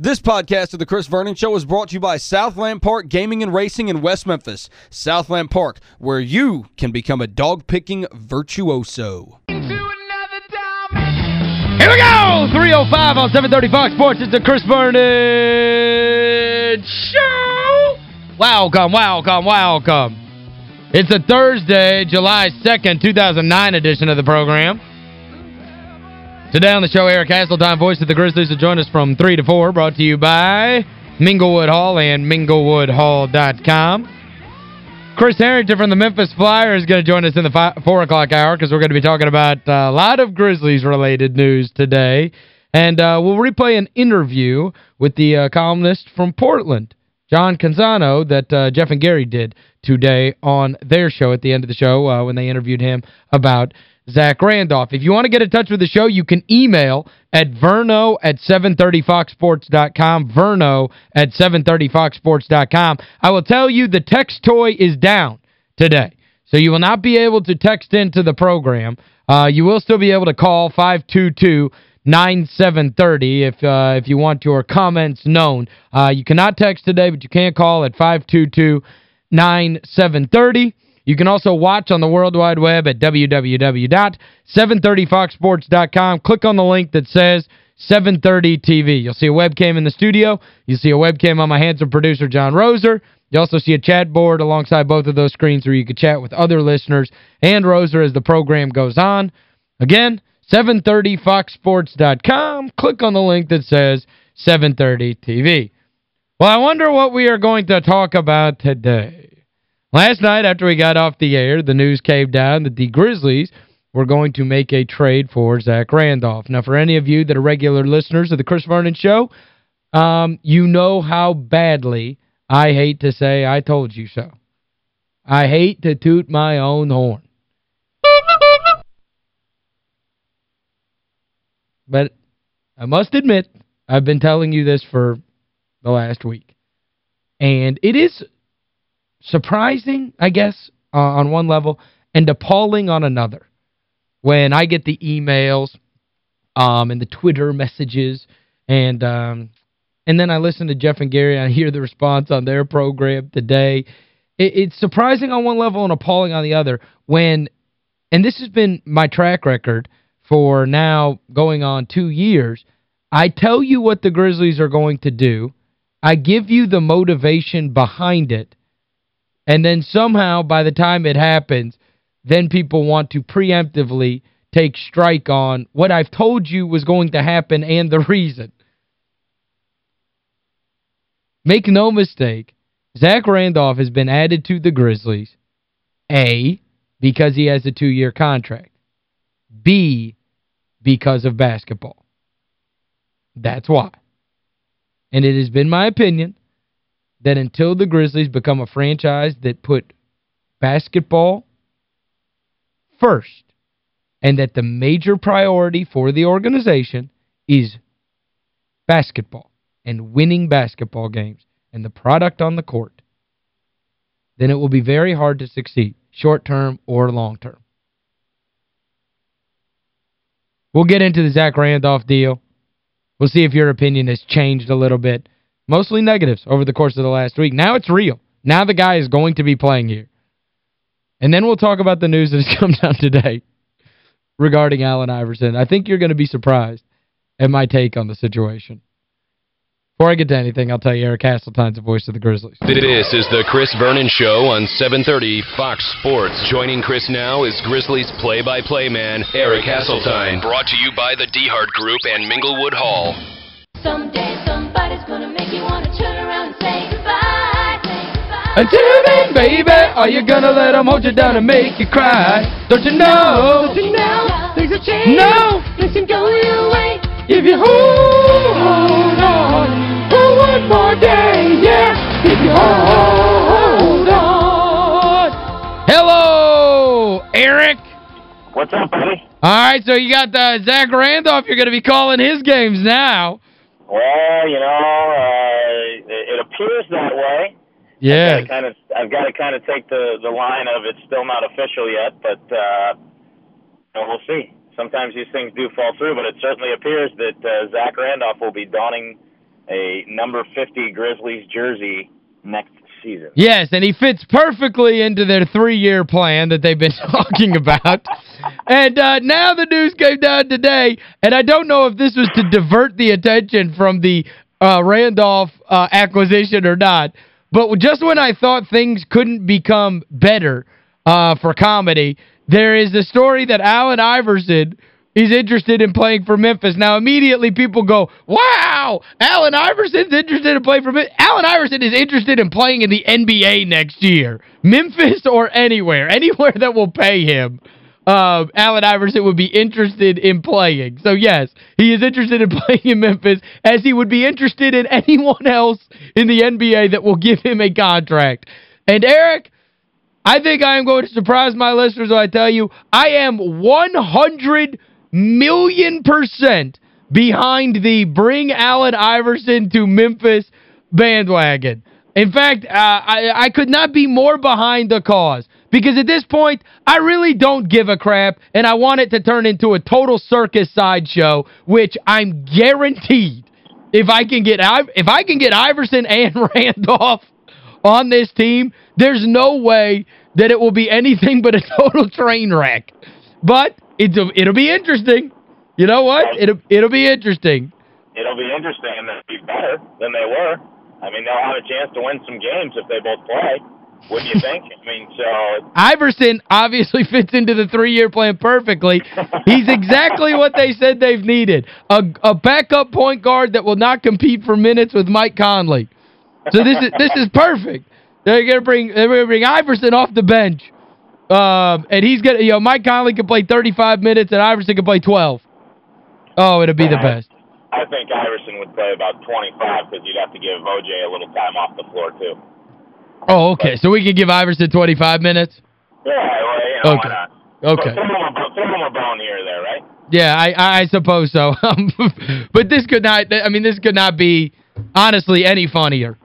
This podcast of the Chris Vernon Show is brought to you by Southland Park Gaming and Racing in West Memphis. Southland Park, where you can become a dog-picking virtuoso. Here we go! 305 on 730 Fox Sports. It's the Chris Vernon Show! Welcome, welcome, welcome. It's a Thursday, July 2nd, 2009 edition of the program. Today on the show, Eric Hasseltine, voice of the Grizzlies, will join us from 3 to 4, brought to you by Minglewood Hall and minglewoodhall.com. Chris Herrington from the Memphis Flyer is going to join us in the 4 o'clock hour because we're going to be talking about a lot of Grizzlies-related news today. And uh, we'll replay an interview with the uh, columnist from Portland, John Canzano, that uh, Jeff and Gary did today on their show at the end of the show uh, when they interviewed him about Zach Randolph. If you want to get in touch with the show, you can email at verno at 730foxsports.com, verno at 730foxsports.com. I will tell you the text toy is down today, so you will not be able to text into the program. Uh, you will still be able to call 522 9730 if uh, if you want your comments known. Uh, you cannot text today, but you can call at 522 9730 you can also watch on the World Wide Web at www.730foxsports.com. Click on the link that says 730 TV. You'll see a webcam in the studio. You'll see a webcam on my handsome producer, John Roser. You also see a chat board alongside both of those screens where you can chat with other listeners and Roser as the program goes on. Again, 730foxsports.com. Click on the link that says 730 TV. Well, I wonder what we are going to talk about today. Last night, after we got off the air, the news came down that the Grizzlies were going to make a trade for Zach Randolph. Now, for any of you that are regular listeners of the Chris Vernon Show, um, you know how badly I hate to say I told you so. I hate to toot my own horn. But I must admit, I've been telling you this for the last week. And it is surprising, I guess, uh, on one level, and appalling on another. When I get the emails um, and the Twitter messages, and um, and then I listen to Jeff and Gary, and I hear the response on their program today. It, it's surprising on one level and appalling on the other when, and this has been my track record for now going on two years, I tell you what the Grizzlies are going to do. I give you the motivation behind it, and then somehow, by the time it happens, then people want to preemptively take strike on what I've told you was going to happen and the reason. Make no mistake, Zach Randolph has been added to the Grizzlies, A, because he has a two-year contract, B, because of basketball. That's why. And it has been my opinion that until the Grizzlies become a franchise that put basketball first and that the major priority for the organization is basketball and winning basketball games and the product on the court, then it will be very hard to succeed, short-term or long-term. We'll get into the Zach Randolph deal. We'll see if your opinion has changed a little bit. Mostly negatives over the course of the last week. Now it's real. Now the guy is going to be playing here. And then we'll talk about the news that has come down today regarding Allen Iverson. I think you're going to be surprised at my take on the situation. Before I get to anything, I'll tell you Eric Hasseltine's the voice of the Grizzlies. This is the Chris Vernon Show on 730 Fox Sports. Joining Chris now is Grizzlies play-by-play -play man Eric Hasseltine. Brought to you by the DeHart Group and Minglewood Hall. Someday somebody's Until then, baby, are you gonna let them hold you down and make you cry? Don't you know? Don't you know? Things have changed. No! Listen, go your way. If you hold on for one more day, yeah. If you hold on. Hello, Eric. What's up, buddy? All right, so you got the Zach Randolph. You're going to be calling his games now. Well, you know, uh, it appears that way. Yeah. I've kind of I've got to kind of take the the line of it's still not official yet, but uh we'll see. Sometimes these things do fall through, but it certainly appears that uh, Zach Randolph will be donning a number 50 Grizzlies jersey next season. Yes, and he fits perfectly into their three-year plan that they've been talking about. and uh, now the news came down today, and I don't know if this was to divert the attention from the uh, Randolph uh, acquisition or not, but just when I thought things couldn't become better uh, for comedy, there is a story that Allen Iverson is interested in playing for Memphis. Now, immediately people go, wow, Allen Iverson's interested in playing for Memphis. Allen Iverson is interested in playing in the NBA next year. Memphis or anywhere. Anywhere that will pay him. Uh, Allen Iverson would be interested in playing. So, yes, he is interested in playing in Memphis as he would be interested in anyone else in the NBA that will give him a contract. And, Eric, I think I am going to surprise my listeners when I tell you I am 100 million percent behind the bring Allen Iverson to Memphis bandwagon. In fact, uh, I, I could not be more behind the cause. Because at this point, I really don't give a crap, and I want it to turn into a total circus sideshow, which I'm guaranteed if I can get if I can get Iverson and Randolph on this team, there's no way that it will be anything but a total train wreck. But it'll, it'll be interesting. You know what? It'll, it'll be interesting. It'll be interesting, and they'll be better than they were. I mean, they'll have a chance to win some games if they both play. Wouldn't you think? I mean, so... Iverson obviously fits into the three-year plan perfectly. He's exactly what they said they've needed. A, a backup point guard that will not compete for minutes with Mike Conley. So this is this is perfect. They're going to bring they're going to bring Iverson off the bench. Um, and he's going to, you know, Mike Conley can play 35 minutes and Iverson can play 12. Oh, it'll be the best. I think Iverson would play about 25 because you'd have to give O.J. a little time off the floor, too. Oh, okay. But, so we can give Iverson 25 minutes? Yeah, well, you know, okay. Okay. Throw him, a, throw him bone here or there, right? Yeah, I I suppose so. but this could not, I mean, this could not be, honestly, any funnier.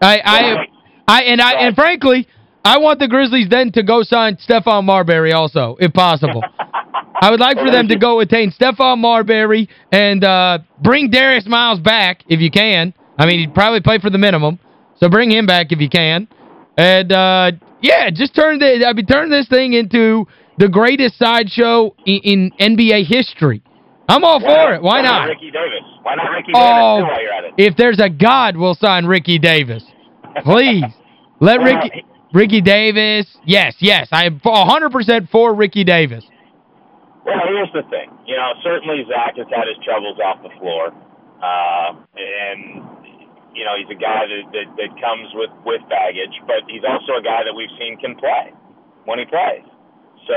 I, I, I, and I, and frankly, I want the Grizzlies then to go sign Stephon Marbury also, if possible. I would like for them to go attain Stephon Marbury and uh, bring Darius Miles back if you can. I mean, he'd probably play for the minimum. So bring him back if you can. And, uh, yeah, just turn the, I mean, turn this thing into the greatest sideshow in, in NBA history. I'm all why for it. Why, why not? not? Ricky Davis. Why not Ricky oh, Davis, while you're at it? If there's a God, we'll sign Ricky Davis. Please. Let Ricky... Ricky Davis. Yes, yes. I am 100% for Ricky Davis. Well, here's the thing. You know, certainly Zach has had his troubles off the floor. Uh, and, you know, he's a guy that, that, that comes with, with baggage, but he's also a guy that we've seen can play when he plays. So,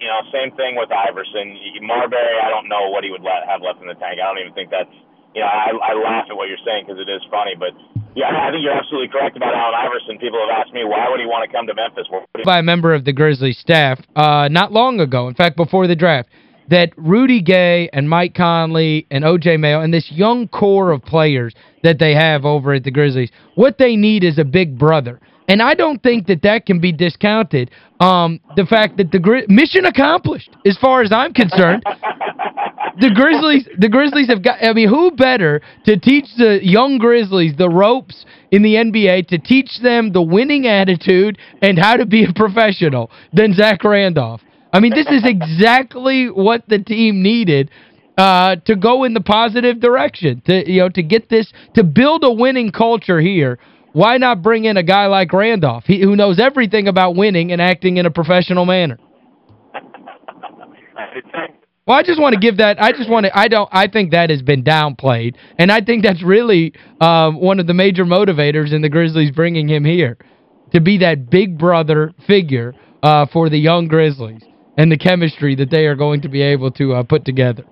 you know, same thing with Iverson. Marbury, I don't know what he would let, have left in the tank. I don't even think that's, you know, I, I laugh at what you're saying because it is funny, but yeah, I think you're absolutely correct about Allen Iverson. People have asked me, why would he want to come to Memphis? By a member of the Grizzlies staff uh, not long ago, in fact, before the draft, that Rudy Gay and Mike Conley and O.J. Mayo and this young core of players that they have over at the Grizzlies, what they need is a big brother. And I don't think that that can be discounted. Um, the fact that the mission accomplished, as far as I'm concerned. the Grizzlies the Grizzlies have got I mean who better to teach the young Grizzlies the ropes in the NBA to teach them the winning attitude and how to be a professional than Zach Randolph. I mean this is exactly what the team needed uh, to go in the positive direction to you know to get this to build a winning culture here. Why not bring in a guy like Randolph? He, who knows everything about winning and acting in a professional manner. Well, I just want to give that I just want to I don't I think that has been downplayed. And I think that's really um, one of the major motivators in the Grizzlies bringing him here to be that big brother figure uh, for the young Grizzlies and the chemistry that they are going to be able to uh, put together.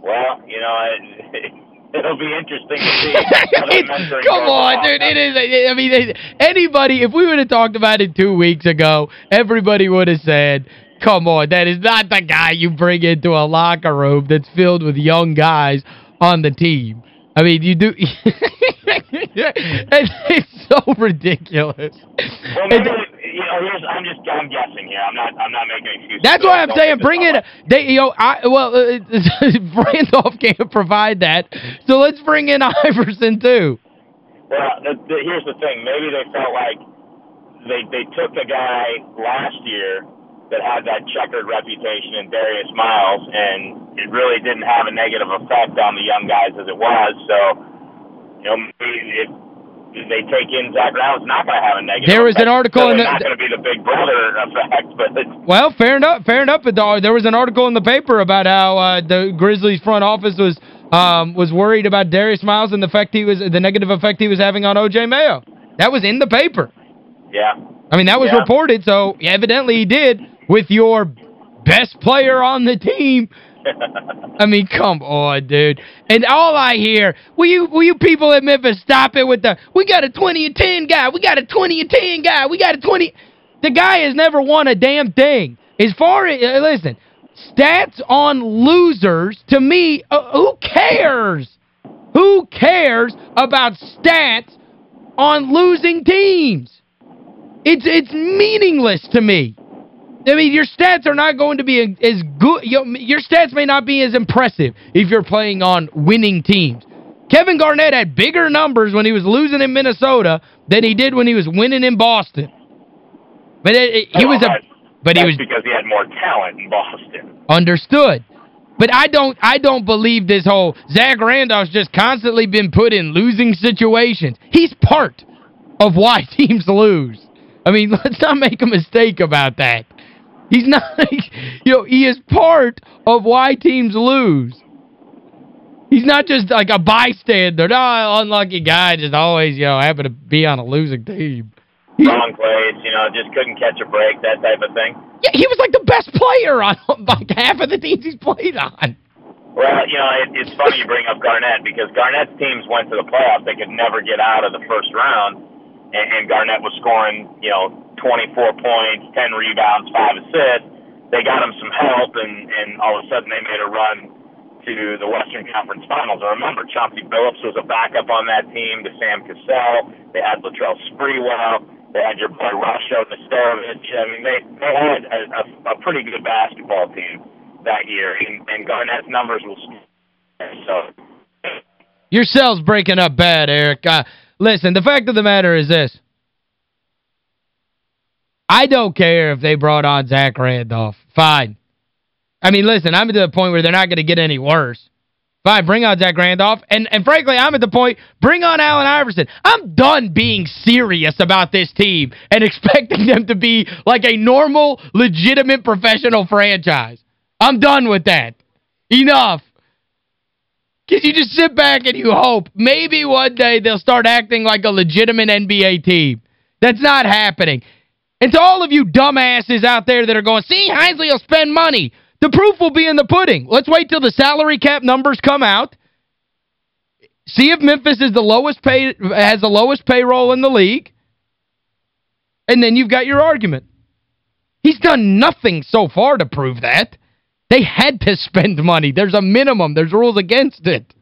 Well, you know, it, it'll be interesting to see. Come on, dude. It is I mean anybody if we would have talked about it 2 weeks ago, everybody would have said Come on, that is not the guy you bring into a locker room that's filled with young guys on the team. I mean, you do... it's so ridiculous. Well, you know, here's I'm just I'm guessing here. I'm not I'm not making excuses. That's why I'm saying bring it they you know I well uh, Randolph can't provide that. So let's bring in Iverson too. Well, the, the, here's the thing. Maybe they felt like they they took a guy last year that had that checkered reputation in Darius Miles, and it really didn't have a negative effect on the young guys as it was. So, you know, they take in Zach Brown, not have a negative There was effect. an article so in the... not going to be the big brother effect, but... Well, fair enough, fair enough. But there was an article in the paper about how uh, the Grizzlies front office was um, was worried about Darius Miles and the effect he was the negative effect he was having on O.J. Mayo. That was in the paper. Yeah. I mean, that was yeah. reported, so evidently he did with your best player on the team. I mean, come on, dude. And all I hear, will you will you people at Memphis stop it with the, we got a 20 and 10 guy, we got a 20 and 10 guy, we got a 20. The guy has never won a damn thing. As far as, uh, listen, stats on losers, to me, uh, who cares? Who cares about stats on losing teams? It's it's meaningless to me. I mean, your stats are not going to be as good. Your stats may not be as impressive if you're playing on winning teams. Kevin Garnett had bigger numbers when he was losing in Minnesota than he did when he was winning in Boston. But it, it, he was a but he was because he had more talent in Boston. Understood. But I don't I don't believe this whole Zach Randolph's just constantly been put in losing situations. He's part of why teams lose. I mean, let's not make a mistake about that. He's not, you know, he is part of why teams lose. He's not just like a bystander. No, unlucky guy just always, you know, happen to be on a losing team. Wrong place, you know, just couldn't catch a break, that type of thing. Yeah, he was like the best player on like half of the teams he's played on. Well, you know, it, it's funny you bring up Garnett because Garnett's teams went to the playoffs. They could never get out of the first round, and, and Garnett was scoring, you know, 24 points, 10 rebounds, 5 assists. They got him some help, and, and all of a sudden they made a run to the Western Conference Finals. And remember, Chauncey Billups was a backup on that team to Sam Cassell. They had Latrell Sprewell. They had your boy Rasho Nesterovic. I mean, they, they had a, a, a pretty good basketball team that year, and, and Garnett's numbers will so. Your cell's breaking up bad, Eric. Uh, listen, the fact of the matter is this. I don't care if they brought on Zach Randolph. Fine. I mean, listen, I'm to the point where they're not going to get any worse. Fine, bring on Zach Randolph. And, and frankly, I'm at the point, bring on Allen Iverson. I'm done being serious about this team and expecting them to be like a normal, legitimate professional franchise. I'm done with that. Enough. Because you just sit back and you hope maybe one day they'll start acting like a legitimate NBA team. That's not happening. And to all of you dumbasses out there that are going, see, Heisley will spend money. The proof will be in the pudding. Let's wait till the salary cap numbers come out. See if Memphis is the lowest pay has the lowest payroll in the league. And then you've got your argument. He's done nothing so far to prove that. They had to spend money. There's a minimum. There's rules against it.